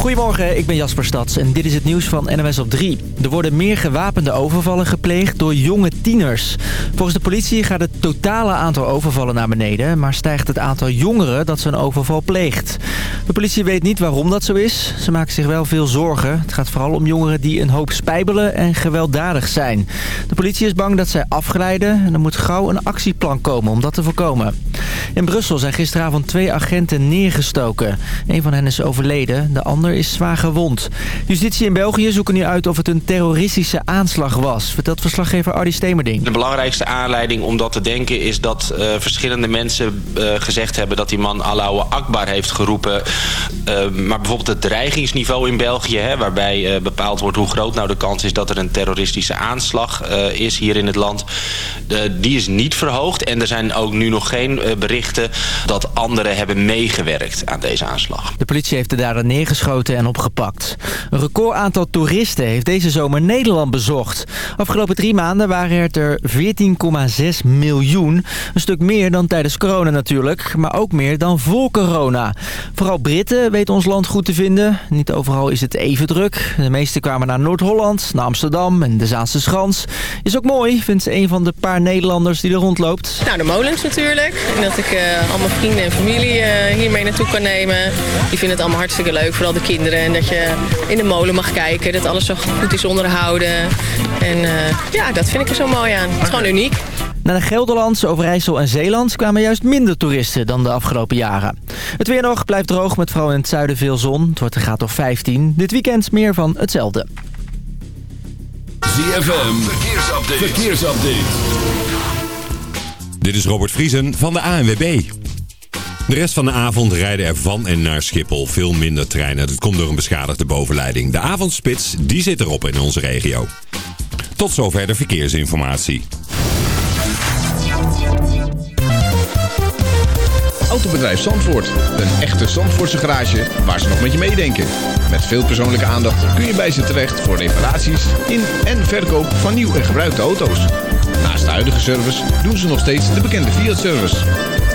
Goedemorgen, ik ben Jasper Stads en dit is het nieuws van NMS op 3. Er worden meer gewapende overvallen gepleegd door jonge tieners. Volgens de politie gaat het totale aantal overvallen naar beneden... maar stijgt het aantal jongeren dat zo'n overval pleegt. De politie weet niet waarom dat zo is. Ze maken zich wel veel zorgen. Het gaat vooral om jongeren die een hoop spijbelen en gewelddadig zijn. De politie is bang dat zij afglijden en er moet gauw een actieplan komen om dat te voorkomen. In Brussel zijn gisteravond twee agenten neergestoken. Een van hen is overleden, de ander is zwaar gewond. Justitie in België zoeken nu uit of het een terroristische aanslag was, vertelt verslaggever Ardi Stemerding. De belangrijkste aanleiding om dat te denken is dat uh, verschillende mensen uh, gezegd hebben dat die man Allahu Akbar heeft geroepen. Uh, maar bijvoorbeeld het dreigingsniveau in België, hè, waarbij bepaald wordt hoe groot nou de kans is dat er een terroristische aanslag is hier in het land, die is niet verhoogd. En er zijn ook nu nog geen berichten dat anderen hebben meegewerkt aan deze aanslag. De politie heeft de dader neergeschoten en opgepakt. Een record aantal toeristen heeft deze zomer Nederland bezocht. Afgelopen drie maanden waren het er 14,6 miljoen. Een stuk meer dan tijdens corona natuurlijk, maar ook meer dan voor corona. Vooral Britten weten ons land goed te vinden. Niet overal is het even druk. De meesten kwamen naar Noord-Holland, naar Amsterdam en de Zaanse Schans. Is ook mooi, vindt ze een van de paar Nederlanders die er rondloopt. Nou, de molens natuurlijk. En dat ik uh, al mijn vrienden en familie uh, hiermee naartoe kan nemen. Die vinden het allemaal hartstikke leuk, vooral de kinderen. En dat je in de molen mag kijken, dat alles zo goed is onderhouden. En uh, ja, dat vind ik er zo mooi aan. Het is gewoon uniek. Naar de Gelderlands, Overijssel en Zeeland kwamen juist minder toeristen dan de afgelopen jaren. Het weer nog blijft droog met vooral in het zuiden veel zon. Het wordt een graad of 15. Dit weekend meer van hetzelfde. ZFM, verkeersupdate. verkeersupdate. Dit is Robert Vriesen van de ANWB. De rest van de avond rijden er van en naar Schiphol veel minder treinen. Dat komt door een beschadigde bovenleiding. De avondspits, die zit erop in onze regio. Tot zover de verkeersinformatie. Autobedrijf Zandvoort. Een echte Zandvoortse garage waar ze nog met je meedenken. Met veel persoonlijke aandacht kun je bij ze terecht voor reparaties in en verkoop van nieuw en gebruikte auto's. Naast de huidige service doen ze nog steeds de bekende Fiat-service.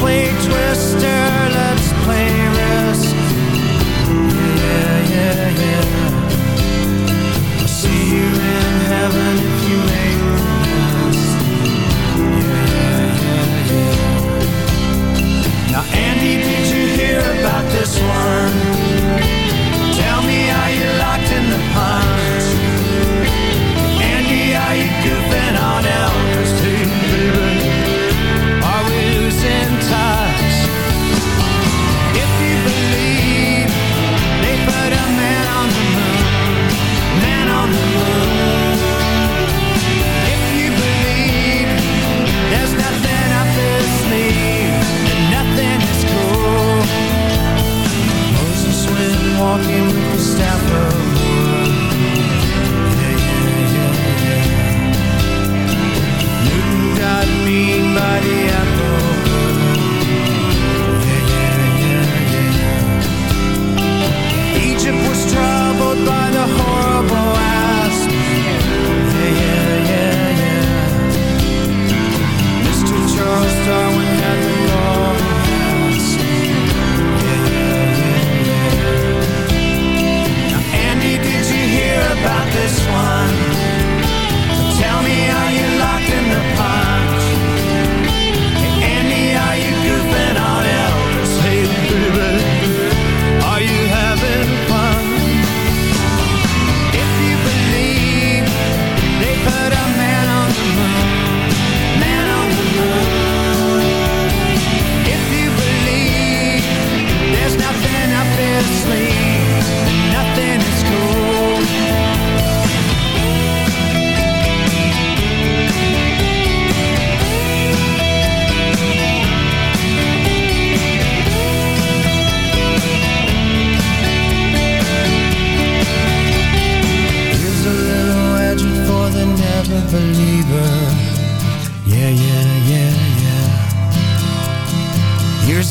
play Twister, let's play Risk. Yeah, yeah, yeah. walking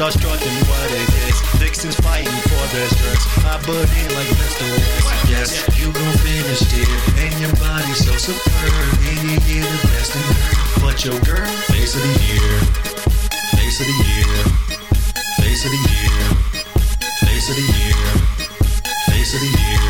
start struggling what it is. Vixens fighting for their stress. I in like Mr. West. Yes, you gon' finish it. And your body so superb. And you get the best in her. But your girl, face of the year. Face of the year. Face of the year. Face of the year. Face of the year.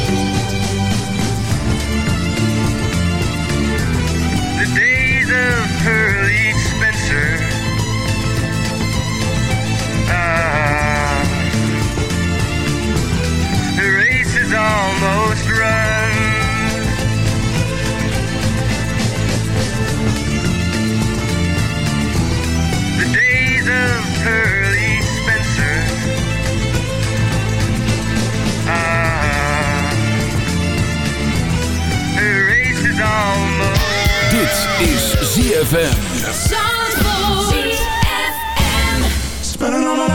Spencer. Ah, the race is almost run. The days of Pearly Spencer. Ah, the race is almost. Is ZFM. Spending all my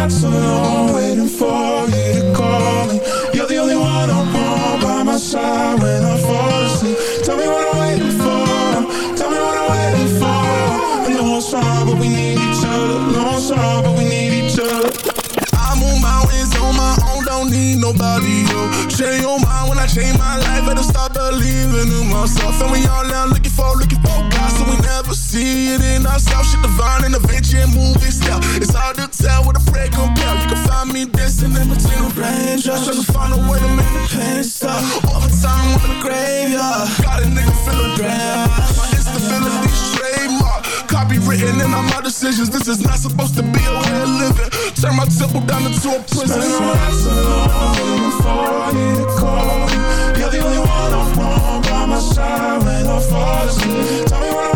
waiting for you to call me. You're the only one I want by my side when I fall asleep. Tell me what I'm waiting for. Tell me what I'm waiting for. I know it's but we need each other. No, it's but we need each other. I move mountains on my own, don't need nobody. Change your mind when I change my life, better stop believing in myself. And we all now looking for, looking for God, so we never see it in ourselves. Shit divine and movie style. It's hard to tell what a prayer compare. You can find me dancing in between the raindrops, trying to find a way to make the pain stop. Overtime in the graveyard, got a nigga feeling bad. My instability trademark, copywritten in all my decisions. This is not supposed to be a way of living. Turn my temple down into a prison. All my nights alone, waiting for you to call. You're the only one I want by my side when I fall asleep. Tell me what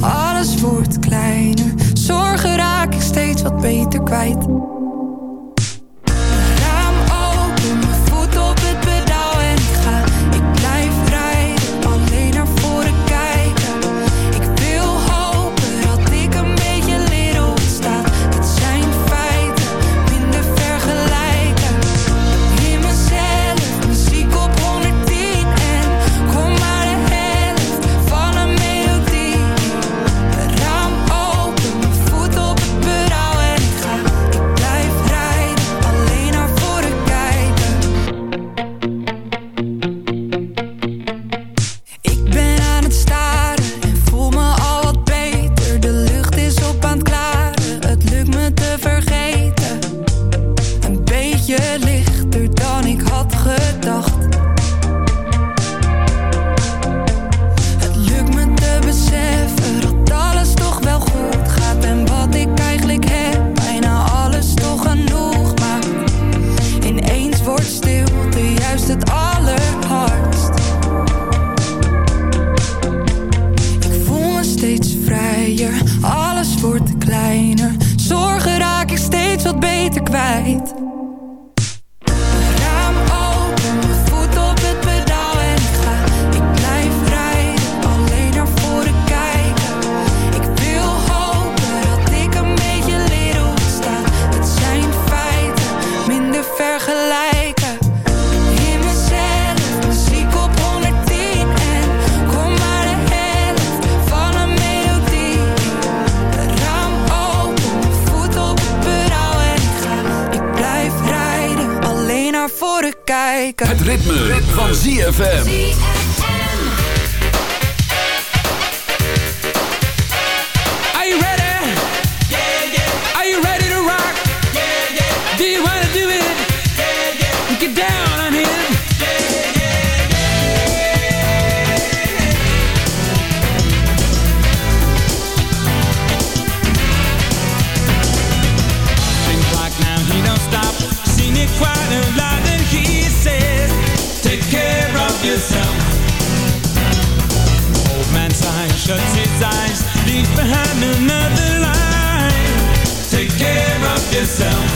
Alles wordt kleiner. Zorgen raak ik steeds wat beter kwijt. voor het kijken. Het ritme, ritme. van ZFM. another life. Take care of yourself.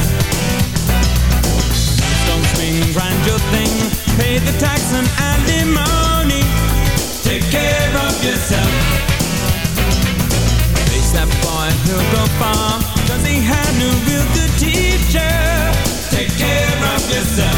Don't swing, grind your thing. Pay the tax and alimony. Take care of yourself. Face that boy, he'll go far. Cause he had no real good teacher. Take care of yourself.